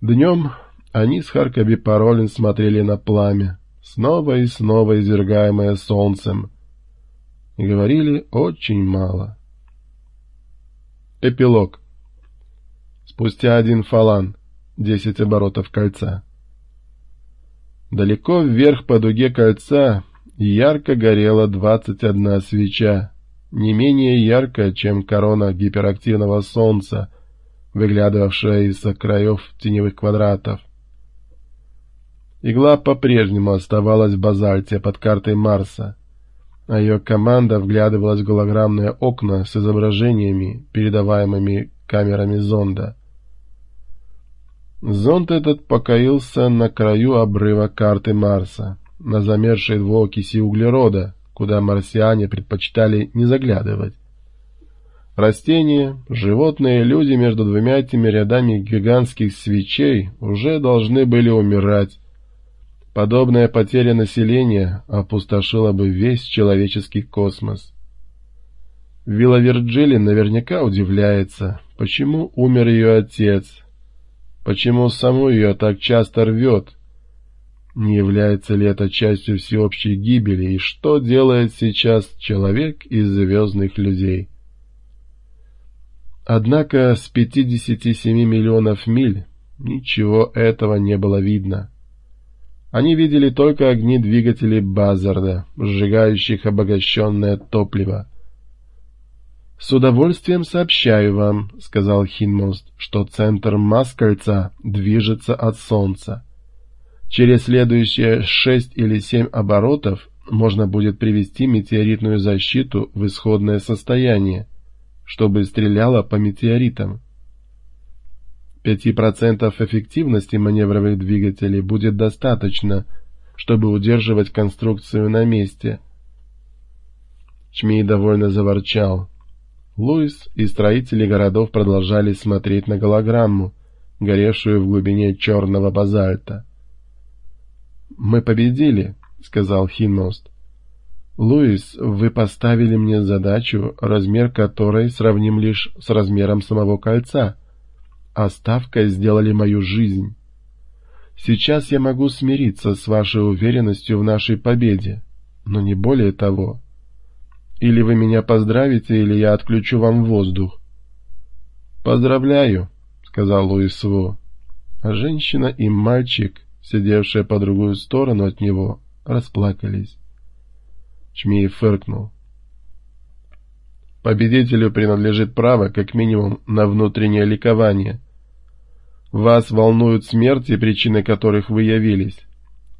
Днем они с Харкоби Паролин смотрели на пламя, снова и снова извергаемое солнцем, говорили очень мало. Эпилог. Спустя один фалан, десять оборотов кольца. Далеко вверх по дуге кольца ярко горела двадцать одна свеча, не менее яркая, чем корона гиперактивного солнца, выглядывавшая из-за краев теневых квадратов. Игла по-прежнему оставалась в базальте под картой Марса, а ее команда вглядывалась в голограммные окна с изображениями, передаваемыми камерами зонда. Зонд этот покоился на краю обрыва карты Марса, на замерзшей двуокиси углерода, куда марсиане предпочитали не заглядывать. Растения, животные, люди между двумя этими рядами гигантских свечей уже должны были умирать. Подобная потеря населения опустошила бы весь человеческий космос. Вилла Вирджилли наверняка удивляется, почему умер ее отец, почему саму ее так часто рвет, не является ли это частью всеобщей гибели и что делает сейчас человек из звездных людей. Однако с 57 миллионов миль ничего этого не было видно. Они видели только огни двигателей Базарда, сжигающих обогащенное топливо. «С удовольствием сообщаю вам», — сказал Хинмост, — «что центр масс кольца движется от Солнца. Через следующие шесть или семь оборотов можно будет привести метеоритную защиту в исходное состояние, чтобы стреляла по метеоритам. 5% эффективности маневровых двигателей будет достаточно, чтобы удерживать конструкцию на месте. Чмей довольно заворчал. Луис и строители городов продолжали смотреть на голограмму, горевшую в глубине черного базальта. «Мы победили», — сказал Хинмост. «Луис, вы поставили мне задачу, размер которой сравним лишь с размером самого кольца, а ставкой сделали мою жизнь. Сейчас я могу смириться с вашей уверенностью в нашей победе, но не более того. Или вы меня поздравите, или я отключу вам воздух». «Поздравляю», — сказал Луис Во. А женщина и мальчик, сидевшие по другую сторону от него, расплакались. Чмеев фыркнул. Победителю принадлежит право, как минимум, на внутреннее ликование. Вас волнуют смерти, причины которых вы явились.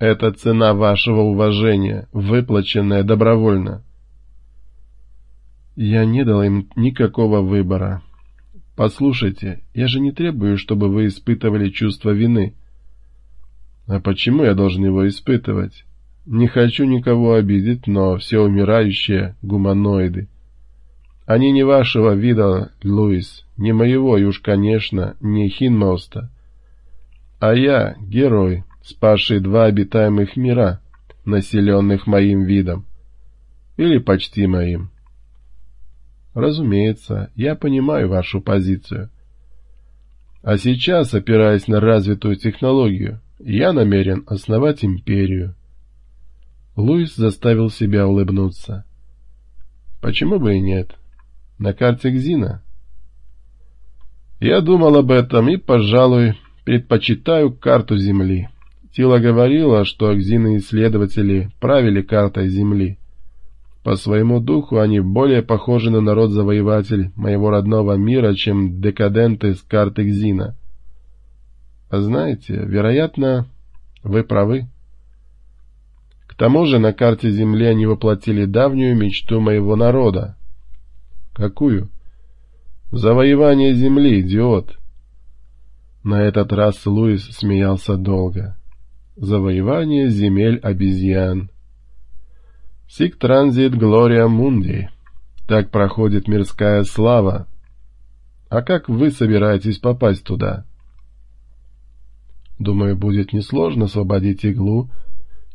Это цена вашего уважения, выплаченная добровольно. Я не дал им никакого выбора. Послушайте, я же не требую, чтобы вы испытывали чувство вины. А почему я должен его испытывать? Не хочу никого обидеть, но все умирающие — гуманоиды. Они не вашего вида, Луис, не моего и уж, конечно, не Хинмоста. А я — герой, спасший два обитаемых мира, населенных моим видом. Или почти моим. Разумеется, я понимаю вашу позицию. А сейчас, опираясь на развитую технологию, я намерен основать империю. Луис заставил себя улыбнуться. Почему бы и нет? На карте Гзина. Я думал об этом и, пожалуй, предпочитаю карту Земли. Тила говорила, что Гзины-исследователи правили картой Земли. По своему духу они более похожи на народ-завоеватель моего родного мира, чем декаденты с карты Гзина. А знаете, вероятно, вы правы. К тому же на карте Земли они воплотили давнюю мечту моего народа. Какую? Завоевание Земли, идиот. На этот раз Луис смеялся долго. Завоевание земель обезьян. Сик транзит Глория Мунди. Так проходит мирская слава. А как вы собираетесь попасть туда? Думаю, будет несложно освободить иглу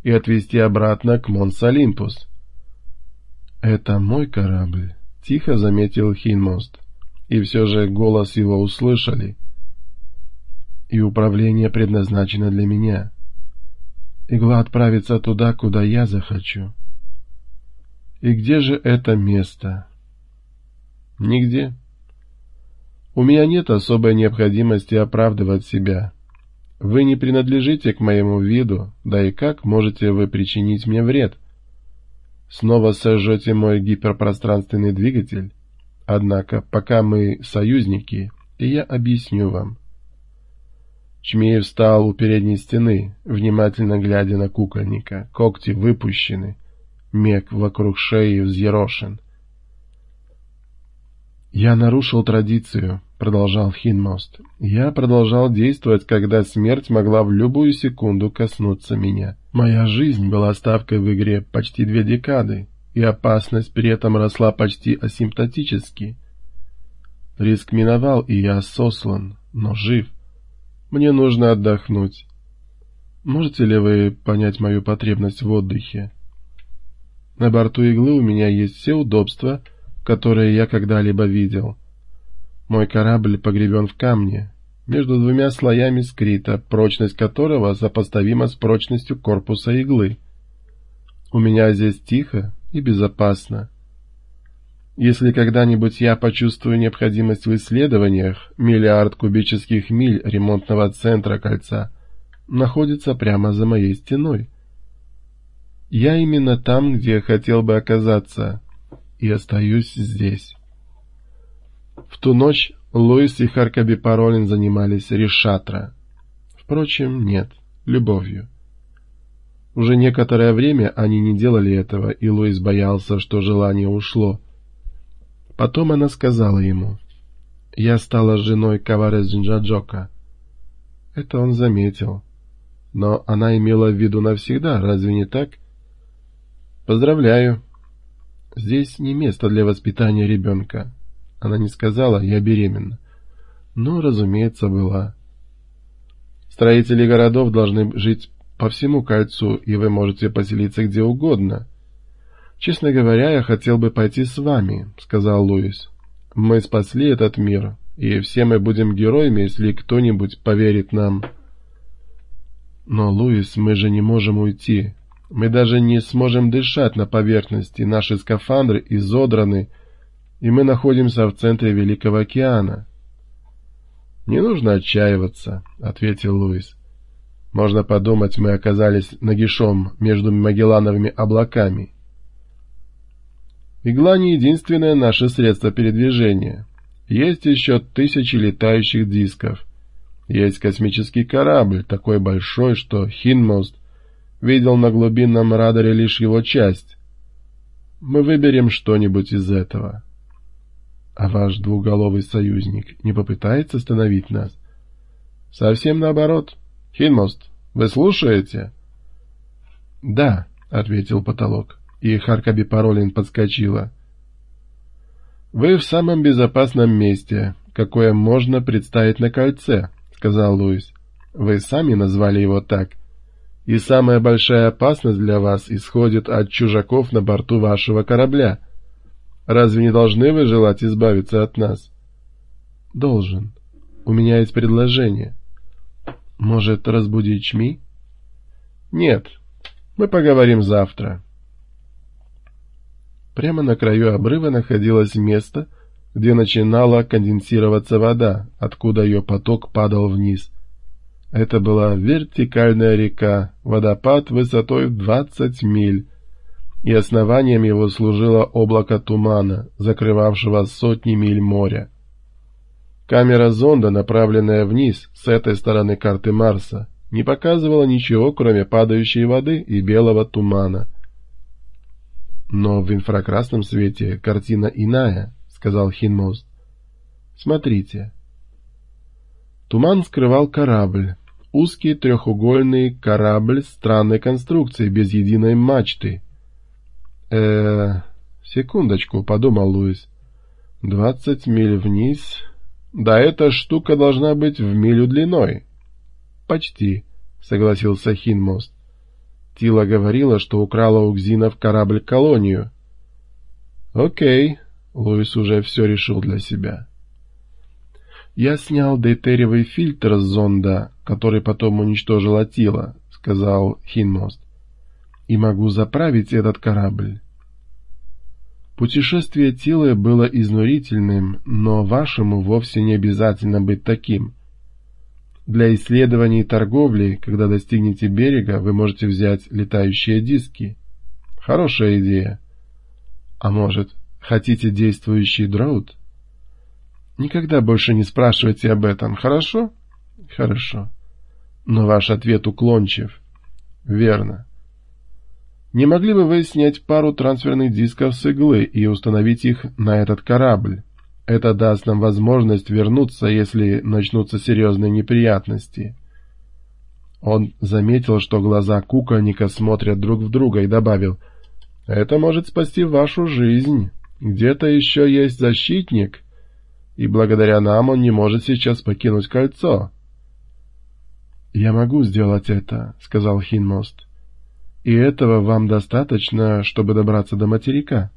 и отвезти обратно к Монс-Олимпус. «Это мой корабль», — тихо заметил Хинмост. И все же голос его услышали. и управление предназначено для меня. Игла отправится туда, куда я захочу. И где же это место? Нигде. У меня нет особой необходимости оправдывать себя. Вы не принадлежите к моему виду, да и как можете вы причинить мне вред? Снова сожжете мой гиперпространственный двигатель? Однако, пока мы союзники, и я объясню вам. Чмеев встал у передней стены, внимательно глядя на кукольника. Когти выпущены, мег вокруг шеи взъерошен. «Я нарушил традицию», — продолжал Хинмост. «Я продолжал действовать, когда смерть могла в любую секунду коснуться меня. Моя жизнь была ставкой в игре почти две декады, и опасность при этом росла почти асимптотически. Риск миновал, и я сослан, но жив. Мне нужно отдохнуть. Можете ли вы понять мою потребность в отдыхе? На борту иглы у меня есть все удобства, которые я когда-либо видел. Мой корабль погребен в камне, между двумя слоями скрита, прочность которого сопоставима с прочностью корпуса иглы. У меня здесь тихо и безопасно. Если когда-нибудь я почувствую необходимость в исследованиях, миллиард кубических миль ремонтного центра кольца находится прямо за моей стеной. Я именно там, где хотел бы оказаться, и остаюсь здесь. В ту ночь Луис и Харкаби Паролин занимались решатра. Впрочем, нет, любовью. Уже некоторое время они не делали этого, и Луис боялся, что желание ушло. Потом она сказала ему, «Я стала женой Каваре Джинджаджока». Это он заметил. Но она имела в виду навсегда, разве не так? «Поздравляю. Здесь не место для воспитания ребенка». Она не сказала «я беременна». Но, разумеется, была. Строители городов должны жить по всему кольцу, и вы можете поселиться где угодно — «Честно говоря, я хотел бы пойти с вами», — сказал Луис. «Мы спасли этот мир, и все мы будем героями, если кто-нибудь поверит нам». «Но, Луис, мы же не можем уйти. Мы даже не сможем дышать на поверхности, наши скафандры изодраны, и мы находимся в центре Великого океана». «Не нужно отчаиваться», — ответил Луис. «Можно подумать, мы оказались нагишом между Магеллановыми облаками». Игла не единственное наше средство передвижения. Есть еще тысячи летающих дисков. Есть космический корабль, такой большой, что Хинмост видел на глубинном радаре лишь его часть. Мы выберем что-нибудь из этого. А ваш двуголовый союзник не попытается остановить нас? Совсем наоборот. Хинмост, вы слушаете? Да, — ответил потолок и Харкаби Паролин подскочила. «Вы в самом безопасном месте, какое можно представить на кольце», — сказал Луис. «Вы сами назвали его так. И самая большая опасность для вас исходит от чужаков на борту вашего корабля. Разве не должны вы желать избавиться от нас?» «Должен. У меня есть предложение. Может, разбудить Чми?» «Нет. Мы поговорим завтра». Прямо на краю обрыва находилось место, где начинала конденсироваться вода, откуда ее поток падал вниз. Это была вертикальная река, водопад высотой в 20 миль, и основанием его служило облако тумана, закрывавшего сотни миль моря. Камера зонда, направленная вниз с этой стороны карты Марса, не показывала ничего, кроме падающей воды и белого тумана — но в инфракрасном свете картина иная, сказал Хинмост. Смотрите. Туман скрывал корабль. Узкий трехугольный корабль странной конструкции, без единой мачты. Э секундочку, подумал Луис. Двадцать миль вниз. Да эта штука должна быть в милю длиной. Почти, согласился Хинмост. Тила говорила, что украла у Гзинов корабль-колонию. Окей, Луис уже все решил для себя. «Я снял дейтериевый фильтр с зонда, который потом уничтожил Атила», — сказал Хинмост. «И могу заправить этот корабль». Путешествие Тилы было изнурительным, но вашему вовсе не обязательно быть таким. Для исследований и торговли, когда достигнете берега, вы можете взять летающие диски. Хорошая идея. А может, хотите действующий дроут? Никогда больше не спрашивайте об этом, хорошо? Хорошо. Но ваш ответ уклончив. Верно. Не могли бы вы снять пару трансферных дисков с иглы и установить их на этот корабль? Это даст нам возможность вернуться, если начнутся серьезные неприятности. Он заметил, что глаза кукольника смотрят друг в друга и добавил, «Это может спасти вашу жизнь. Где-то еще есть защитник, и благодаря нам он не может сейчас покинуть кольцо». «Я могу сделать это», — сказал Хинмост. «И этого вам достаточно, чтобы добраться до материка?»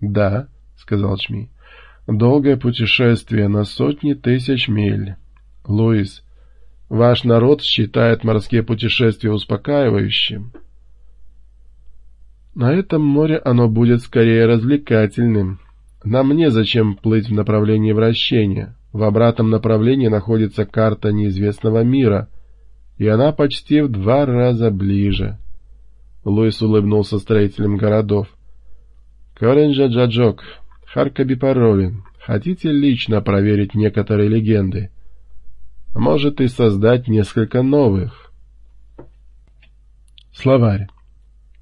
«Да», — сказал Чми. Долгое путешествие на сотни тысяч миль. Луис, ваш народ считает морские путешествия успокаивающим. На этом море оно будет скорее развлекательным. Нам незачем плыть в направлении вращения. В обратном направлении находится карта неизвестного мира, и она почти в два раза ближе. Луис улыбнулся строителям городов. «Коренджа Джаджок, Харкаби Паролин, хотите лично проверить некоторые легенды? Может и создать несколько новых. Словарь.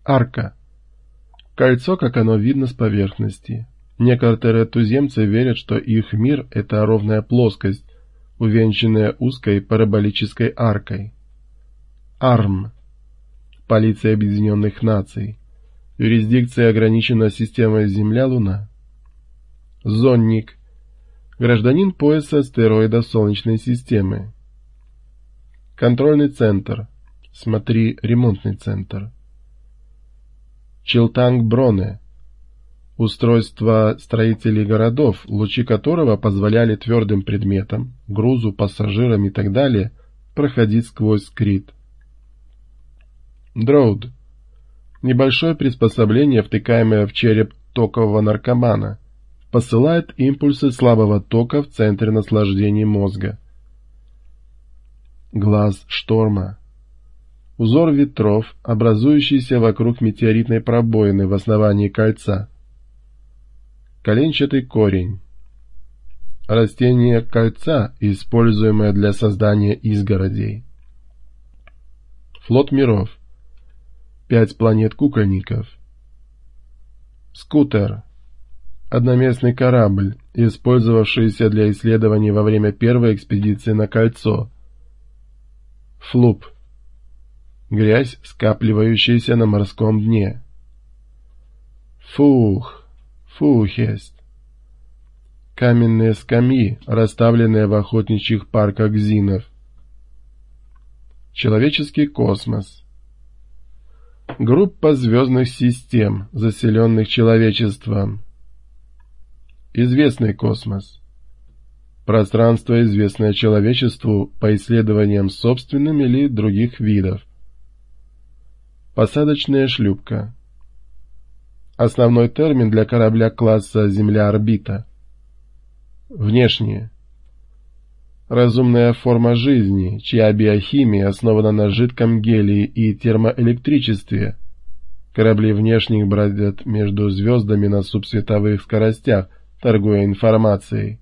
Арка. Кольцо, как оно видно с поверхности. Некоторые туземцы верят, что их мир — это ровная плоскость, увенчанная узкой параболической аркой. АРМ. Полиция Объединенных Наций. Юрисдикция ограничена системой Земля-Луна. Зонник. Гражданин пояса астероида Солнечной системы. Контрольный центр. Смотри ремонтный центр. Челтанг-Броне. Устройство строителей городов, лучи которого позволяли твердым предметам, грузу, пассажирам и так далее проходить сквозь скрит. Дроуд. Небольшое приспособление, втыкаемое в череп токового наркомана – посылает импульсы слабого тока в центре наслаждения мозга. Глаз шторма. Узор ветров, образующийся вокруг метеоритной пробоины в основании кольца. Коленчатый корень. Растение кольца, используемое для создания изгородей. Флот миров. Пять планет кукольников. Скутер одноместный корабль, использовавшийся для исследований во время первой экспедиции на кольцо. Флуп. Грязь, скапливающаяся на морском дне. Фух, фухест. Каменные скамьи, расставленные в охотничьих парках зинов. Человеческий космос. Группа звездных систем, заселенных человечеством, Известный космос. Пространство, известное человечеству по исследованиям собственным или других видов. Посадочная шлюпка. Основной термин для корабля класса Земля-орбита. Внешнее. Разумная форма жизни, чья биохимия основана на жидком гелии и термоэлектричестве. Корабли внешних бродят между звездами на субсветовых скоростях, торгуя информацией.